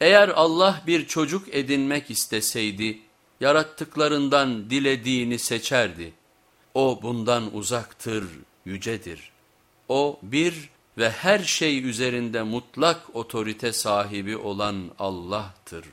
Eğer Allah bir çocuk edinmek isteseydi, yarattıklarından dilediğini seçerdi. O bundan uzaktır, yücedir. O bir ve her şey üzerinde mutlak otorite sahibi olan Allah'tır.